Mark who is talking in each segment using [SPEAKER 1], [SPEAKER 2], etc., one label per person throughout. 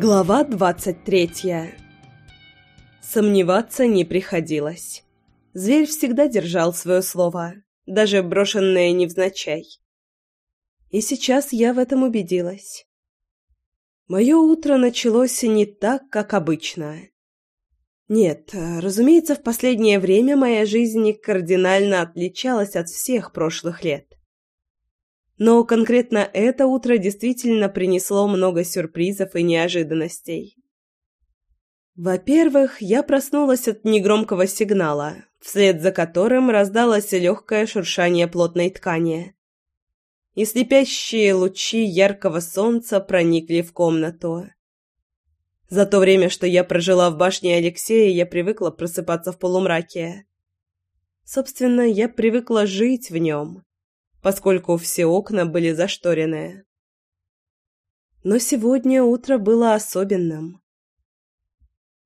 [SPEAKER 1] Глава двадцать третья Сомневаться не приходилось. Зверь всегда держал свое слово, даже брошенное невзначай. И сейчас я в этом убедилась. Мое утро началось не так, как обычно. Нет, разумеется, в последнее время моя жизнь кардинально отличалась от всех прошлых лет. Но конкретно это утро действительно принесло много сюрпризов и неожиданностей. Во-первых, я проснулась от негромкого сигнала, вслед за которым раздалось легкое шуршание плотной ткани. И слепящие лучи яркого солнца проникли в комнату. За то время, что я прожила в башне Алексея, я привыкла просыпаться в полумраке. Собственно, я привыкла жить в нем поскольку все окна были зашторены. Но сегодня утро было особенным.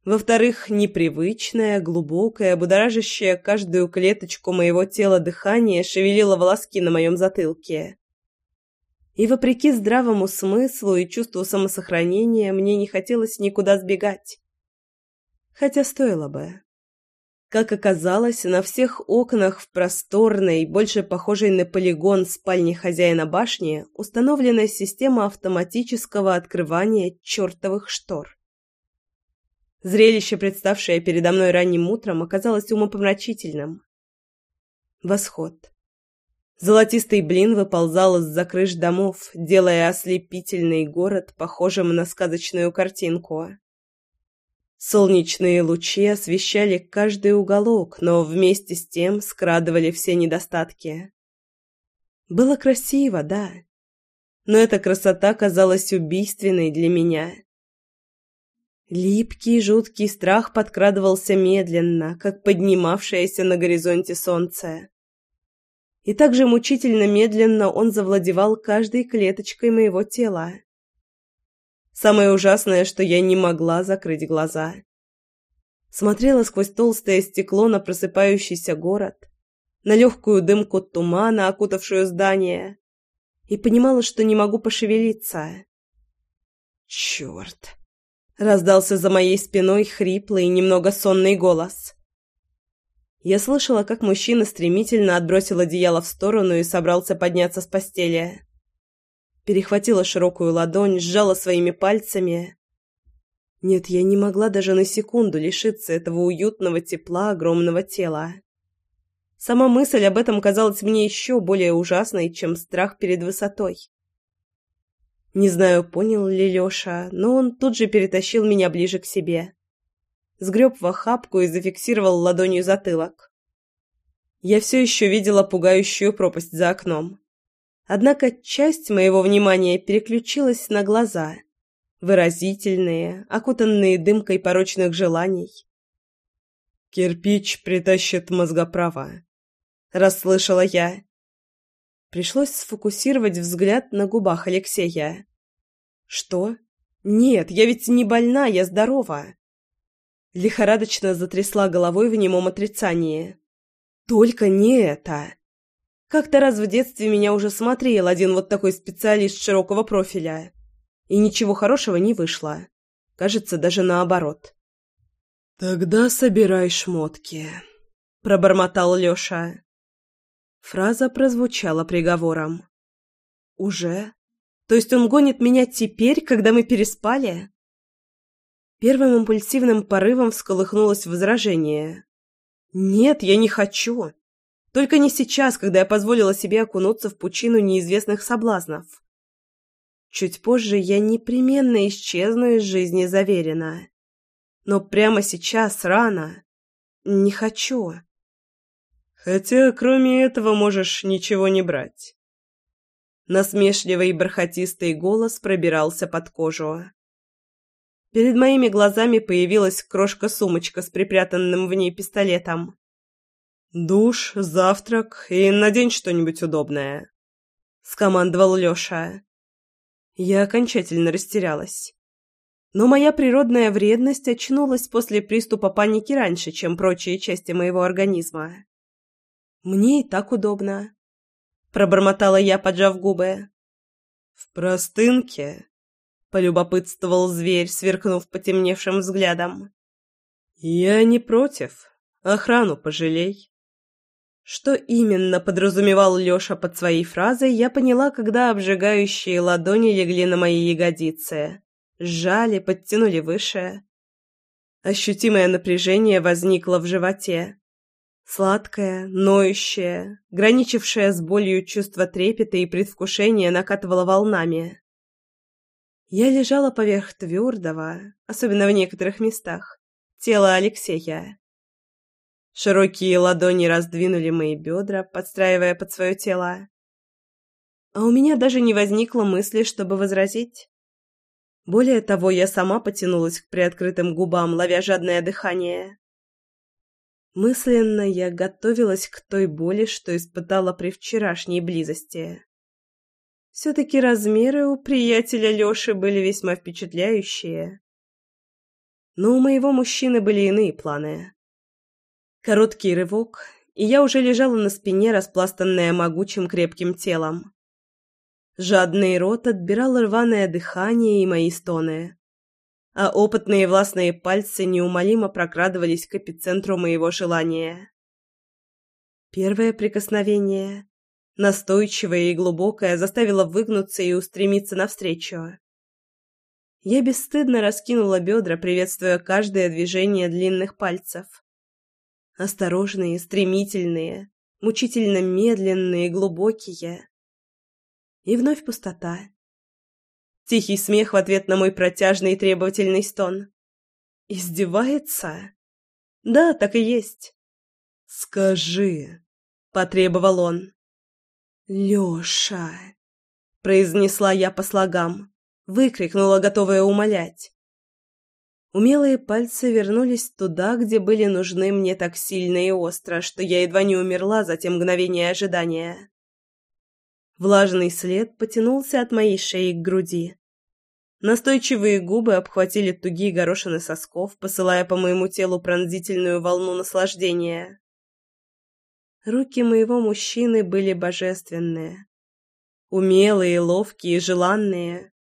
[SPEAKER 1] Во-вторых, непривычное, глубокое, будоражащее каждую клеточку моего тела дыхание шевелило волоски на моем затылке. И вопреки здравому смыслу и чувству самосохранения мне не хотелось никуда сбегать. Хотя стоило бы. Как оказалось, на всех окнах в просторной, больше похожей на полигон спальни хозяина башни, установлена система автоматического открывания чертовых штор. Зрелище, представшее передо мной ранним утром, оказалось умопомрачительным. Восход. Золотистый блин выползал из-за крыш домов, делая ослепительный город похожим на сказочную картинку. Солнечные лучи освещали каждый уголок, но вместе с тем скрадывали все недостатки. Было красиво, да, но эта красота казалась убийственной для меня. Липкий, жуткий страх подкрадывался медленно, как поднимавшееся на горизонте солнце. И также мучительно медленно он завладевал каждой клеточкой моего тела. Самое ужасное, что я не могла закрыть глаза. Смотрела сквозь толстое стекло на просыпающийся город, на легкую дымку тумана, окутавшую здание, и понимала, что не могу пошевелиться. «Черт!» — раздался за моей спиной хриплый, немного сонный голос. Я слышала, как мужчина стремительно отбросил одеяло в сторону и собрался подняться с постели перехватила широкую ладонь, сжала своими пальцами. Нет, я не могла даже на секунду лишиться этого уютного тепла огромного тела. Сама мысль об этом казалась мне еще более ужасной, чем страх перед высотой. Не знаю, понял ли Леша, но он тут же перетащил меня ближе к себе. Сгреб в охапку и зафиксировал ладонью затылок. Я все еще видела пугающую пропасть за окном. Однако часть моего внимания переключилась на глаза, выразительные, окутанные дымкой порочных желаний. «Кирпич притащит мозгоправа», — расслышала я. Пришлось сфокусировать взгляд на губах Алексея. «Что? Нет, я ведь не больна, я здорова». Лихорадочно затрясла головой в немом отрицании. «Только не это!» Как-то раз в детстве меня уже смотрел один вот такой специалист широкого профиля. И ничего хорошего не вышло. Кажется, даже наоборот. «Тогда собирай шмотки», — пробормотал Лёша. Фраза прозвучала приговором. «Уже? То есть он гонит меня теперь, когда мы переспали?» Первым импульсивным порывом всколыхнулось возражение. «Нет, я не хочу. Только не сейчас, когда я позволила себе окунуться в пучину неизвестных соблазнов. Чуть позже я непременно исчезну из жизни заверена. Но прямо сейчас рано. Не хочу. Хотя, кроме этого, можешь ничего не брать. Насмешливый и бархатистый голос пробирался под кожу. Перед моими глазами появилась крошка-сумочка с припрятанным в ней пистолетом. «Душ, завтрак и надень что-нибудь удобное», — скомандовал Лёша. Я окончательно растерялась. Но моя природная вредность очнулась после приступа паники раньше, чем прочие части моего организма. «Мне и так удобно», — пробормотала я, поджав губы. «В простынке?» — полюбопытствовал зверь, сверкнув потемневшим взглядом. «Я не против. Охрану пожалей». Что именно подразумевал Лёша под своей фразой, я поняла, когда обжигающие ладони легли на мои ягодицы, сжали, подтянули выше. Ощутимое напряжение возникло в животе. Сладкое, ноющее, граничившее с болью чувство трепета и предвкушения накатывало волнами. Я лежала поверх твердого, особенно в некоторых местах, тела Алексея. Широкие ладони раздвинули мои бедра, подстраивая под свое тело. А у меня даже не возникло мысли, чтобы возразить. Более того, я сама потянулась к приоткрытым губам, ловя жадное дыхание. Мысленно я готовилась к той боли, что испытала при вчерашней близости. Все-таки размеры у приятеля Леши были весьма впечатляющие. Но у моего мужчины были иные планы. Короткий рывок, и я уже лежала на спине, распластанная могучим крепким телом. Жадный рот отбирал рваное дыхание и мои стоны а опытные властные пальцы неумолимо прокрадывались к эпицентру моего желания. Первое прикосновение, настойчивое и глубокое, заставило выгнуться и устремиться навстречу. Я бесстыдно раскинула бедра, приветствуя каждое движение длинных пальцев. Осторожные, стремительные, мучительно медленные, глубокие. И вновь пустота. Тихий смех в ответ на мой протяжный и требовательный стон. «Издевается?» «Да, так и есть». «Скажи», — потребовал он. «Лёша», — произнесла я по слогам, выкрикнула, готовая умолять. Умелые пальцы вернулись туда, где были нужны мне так сильно и остро, что я едва не умерла за те мгновения ожидания. Влажный след потянулся от моей шеи к груди. Настойчивые губы обхватили тугие горошины сосков, посылая по моему телу пронзительную волну наслаждения. Руки моего мужчины были божественные. Умелые, ловкие, желанные.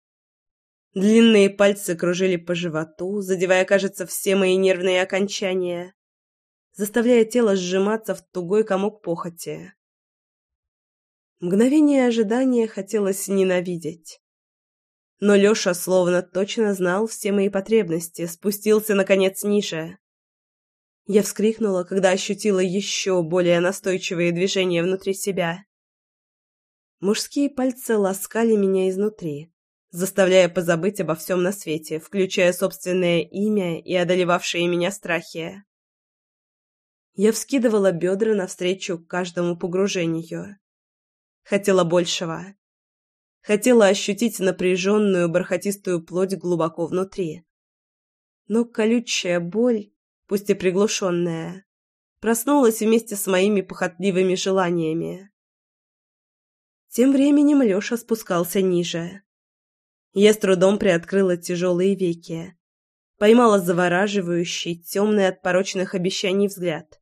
[SPEAKER 1] Длинные пальцы кружили по животу, задевая, кажется, все мои нервные окончания, заставляя тело сжиматься в тугой комок похоти. Мгновение ожидания хотелось ненавидеть. Но Лёша словно точно знал все мои потребности, спустился, наконец, ниже. Я вскрикнула, когда ощутила еще более настойчивые движения внутри себя. Мужские пальцы ласкали меня изнутри, заставляя позабыть обо всем на свете, включая собственное имя и одолевавшие меня страхи. Я вскидывала бедра навстречу каждому погружению. Хотела большего. Хотела ощутить напряженную бархатистую плоть глубоко внутри. Но колючая боль, пусть и приглушенная, проснулась вместе с моими похотливыми желаниями. Тем временем Леша спускался ниже. Я с трудом приоткрыла тяжелые веки, поймала завораживающий, темный от порочных обещаний взгляд.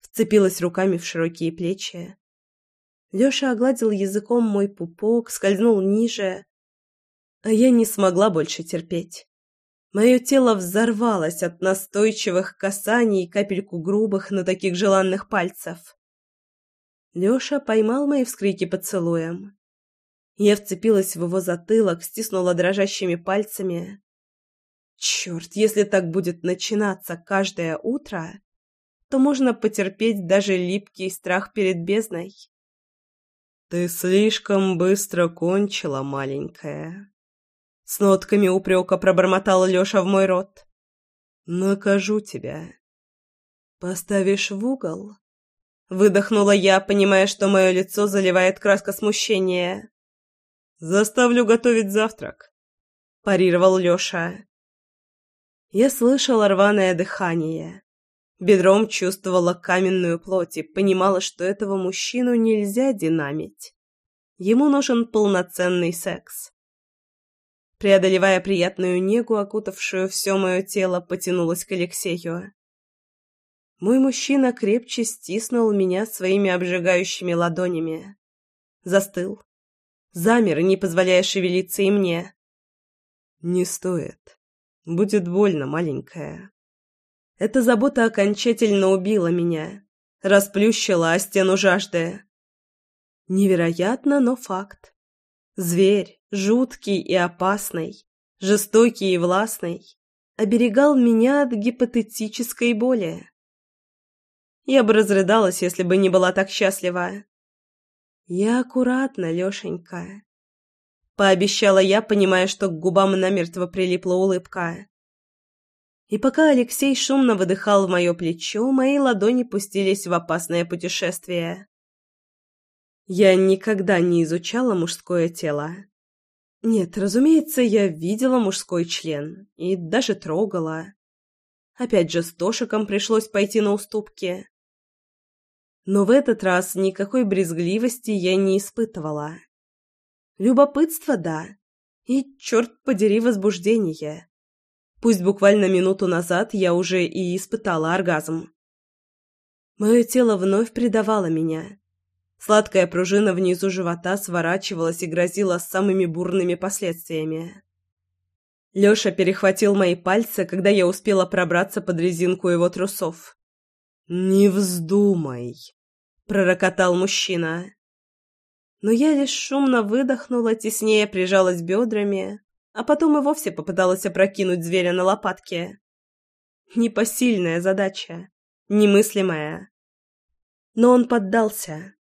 [SPEAKER 1] Вцепилась руками в широкие плечи, Лёша огладил языком мой пупок, скользнул ниже, а я не смогла больше терпеть. Мое тело взорвалось от настойчивых касаний и капельку грубых, но таких желанных пальцев. Лёша поймал мои вскрики поцелуем. Я вцепилась в его затылок, стиснула дрожащими пальцами. Черт, если так будет начинаться каждое утро, то можно потерпеть даже липкий страх перед бездной. «Ты слишком быстро кончила, маленькая». С нотками упрека пробормотал Леша в мой рот. «Накажу тебя». «Поставишь в угол?» Выдохнула я, понимая, что мое лицо заливает краска смущения. «Заставлю готовить завтрак», – парировал Леша. Я слышала рваное дыхание. Бедром чувствовала каменную плоть и понимала, что этого мужчину нельзя динамить. Ему нужен полноценный секс. Преодолевая приятную негу, окутавшую все мое тело, потянулась к Алексею. Мой мужчина крепче стиснул меня своими обжигающими ладонями. Застыл. Замер, не позволяя шевелиться и мне. «Не стоит. Будет больно, маленькая». Эта забота окончательно убила меня, расплющила о стену жажды. Невероятно, но факт. Зверь, жуткий и опасный, жестокий и властный, оберегал меня от гипотетической боли. Я бы разрыдалась, если бы не была так счастлива. «Я аккуратно, Лешенька», — пообещала я, понимая, что к губам намертво прилипла улыбка. И пока Алексей шумно выдыхал в мое плечо, мои ладони пустились в опасное путешествие. Я никогда не изучала мужское тело. Нет, разумеется, я видела мужской член и даже трогала. Опять же, с Тошиком пришлось пойти на уступки. Но в этот раз никакой брезгливости я не испытывала. Любопытство – да, и, черт подери, возбуждение. Пусть буквально минуту назад я уже и испытала оргазм. Мое тело вновь предавало меня. Сладкая пружина внизу живота сворачивалась и грозила самыми бурными последствиями. Лёша перехватил мои пальцы, когда я успела пробраться под резинку его трусов. «Не вздумай!» — пророкотал мужчина. Но я лишь шумно выдохнула, теснее прижалась бедрами, а потом и вовсе попыталась опрокинуть зверя на лопатки. Непосильная задача, немыслимая. Но он поддался.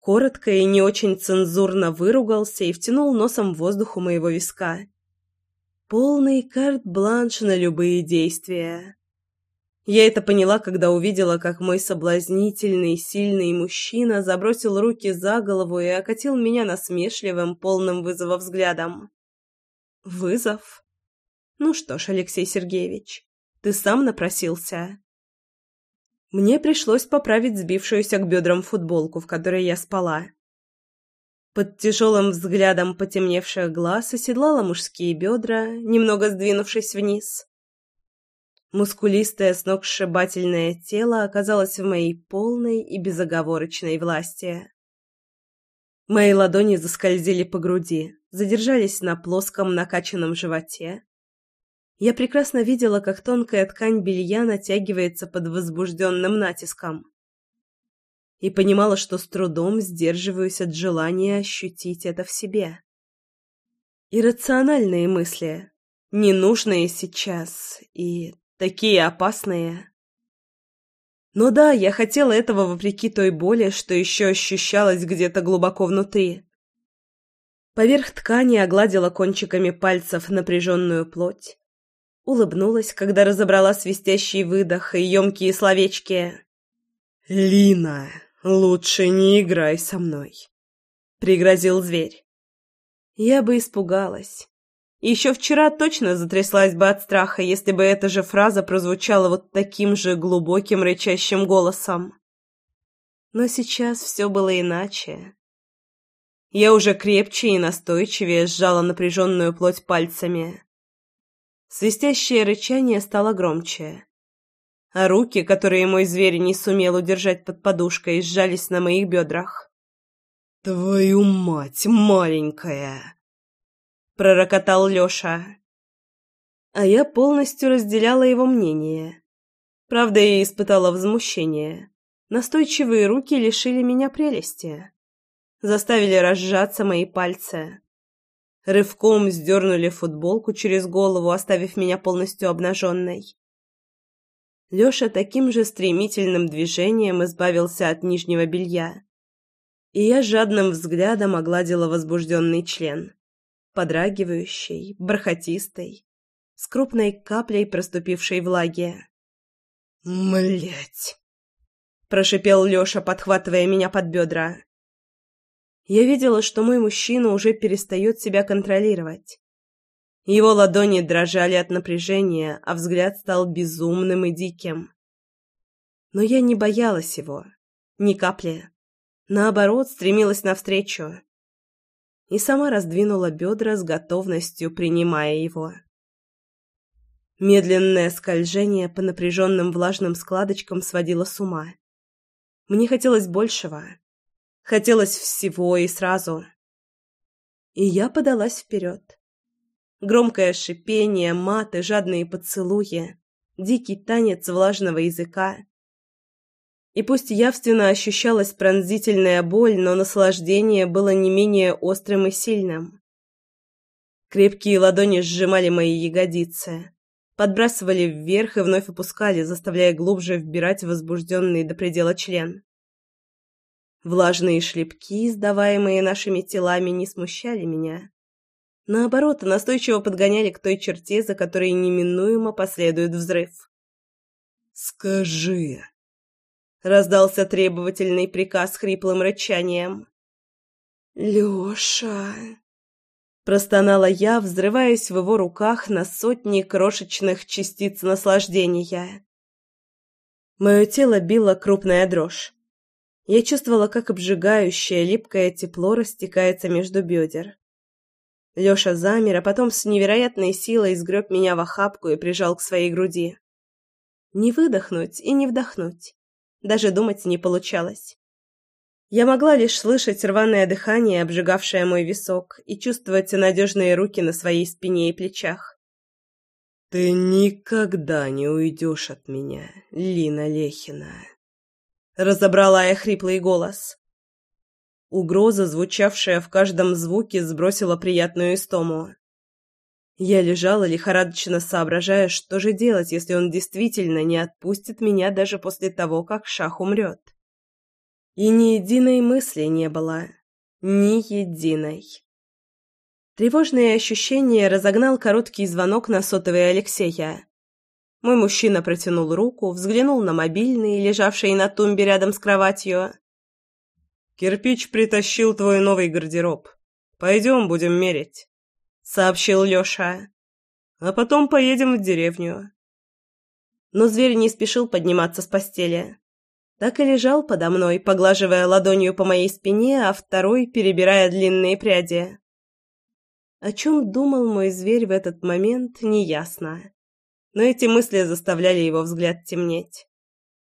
[SPEAKER 1] Коротко и не очень цензурно выругался и втянул носом воздух у моего виска. Полный карт-бланш на любые действия. Я это поняла, когда увидела, как мой соблазнительный, сильный мужчина забросил руки за голову и окатил меня насмешливым, полным вызова взглядом. Вызов? Ну что ж, Алексей Сергеевич, ты сам напросился. Мне пришлось поправить сбившуюся к бедрам футболку, в которой я спала. Под тяжелым взглядом потемневших глаз оседлала мужские бедра, немного сдвинувшись вниз. Мускулистое сногсшибательное тело оказалось в моей полной и безоговорочной власти. Мои ладони заскользили по груди, задержались на плоском накачанном животе. Я прекрасно видела, как тонкая ткань белья натягивается под возбужденным натиском. И понимала, что с трудом сдерживаюсь от желания ощутить это в себе. Иррациональные мысли, ненужные сейчас и такие опасные. Но да, я хотела этого вопреки той боли, что еще ощущалась где-то глубоко внутри. Поверх ткани огладила кончиками пальцев напряженную плоть. Улыбнулась, когда разобрала свистящий выдох и емкие словечки. «Лина, лучше не играй со мной», — пригрозил зверь. Я бы испугалась. Еще вчера точно затряслась бы от страха, если бы эта же фраза прозвучала вот таким же глубоким рычащим голосом. Но сейчас все было иначе. Я уже крепче и настойчивее сжала напряженную плоть пальцами. Свистящее рычание стало громче. А руки, которые мой зверь не сумел удержать под подушкой, сжались на моих бедрах. «Твою мать, маленькая!» — пророкотал Леша. А я полностью разделяла его мнение. Правда, я испытала возмущение. Настойчивые руки лишили меня прелести заставили разжаться мои пальцы. Рывком сдернули футболку через голову, оставив меня полностью обнаженной. Леша таким же стремительным движением избавился от нижнего белья. И я жадным взглядом огладила возбужденный член. Подрагивающий, бархатистый, с крупной каплей проступившей влаги. «Млять!» – прошипел Леша, подхватывая меня под бедра. Я видела, что мой мужчина уже перестает себя контролировать. Его ладони дрожали от напряжения, а взгляд стал безумным и диким. Но я не боялась его. Ни капли. Наоборот, стремилась навстречу. И сама раздвинула бедра с готовностью, принимая его. Медленное скольжение по напряженным влажным складочкам сводило с ума. Мне хотелось большего. Хотелось всего и сразу. И я подалась вперед. Громкое шипение, маты, жадные поцелуи, дикий танец влажного языка. И пусть явственно ощущалась пронзительная боль, но наслаждение было не менее острым и сильным. Крепкие ладони сжимали мои ягодицы, подбрасывали вверх и вновь опускали, заставляя глубже вбирать возбужденный до предела член. Влажные шлепки, издаваемые нашими телами, не смущали меня. Наоборот, настойчиво подгоняли к той черте, за которой неминуемо последует взрыв. «Скажи!» — раздался требовательный приказ хриплым рычанием. «Лёша!» Простонала я, взрываясь в его руках на сотни крошечных частиц наслаждения. Мое тело било крупная дрожь. Я чувствовала, как обжигающее, липкое тепло растекается между бедер. Лёша замер, а потом с невероятной силой сгреб меня в охапку и прижал к своей груди. Не выдохнуть и не вдохнуть. Даже думать не получалось. Я могла лишь слышать рваное дыхание, обжигавшее мой висок, и чувствовать надежные руки на своей спине и плечах. «Ты никогда не уйдешь от меня, Лина Лехина!» Разобрала я хриплый голос. Угроза, звучавшая в каждом звуке, сбросила приятную истому. Я лежала лихорадочно соображая, что же делать, если он действительно не отпустит меня даже после того, как Шах умрет. И ни единой мысли не было. Ни единой. Тревожные ощущения разогнал короткий звонок на сотовый Алексея. Мой мужчина протянул руку, взглянул на мобильный, лежавший на тумбе рядом с кроватью. «Кирпич притащил твой новый гардероб. Пойдем, будем мерить», — сообщил Леша. «А потом поедем в деревню». Но зверь не спешил подниматься с постели так и лежал подо мной, поглаживая ладонью по моей спине, а второй перебирая длинные пряди. О чем думал мой зверь в этот момент, неясно. Но эти мысли заставляли его взгляд темнеть.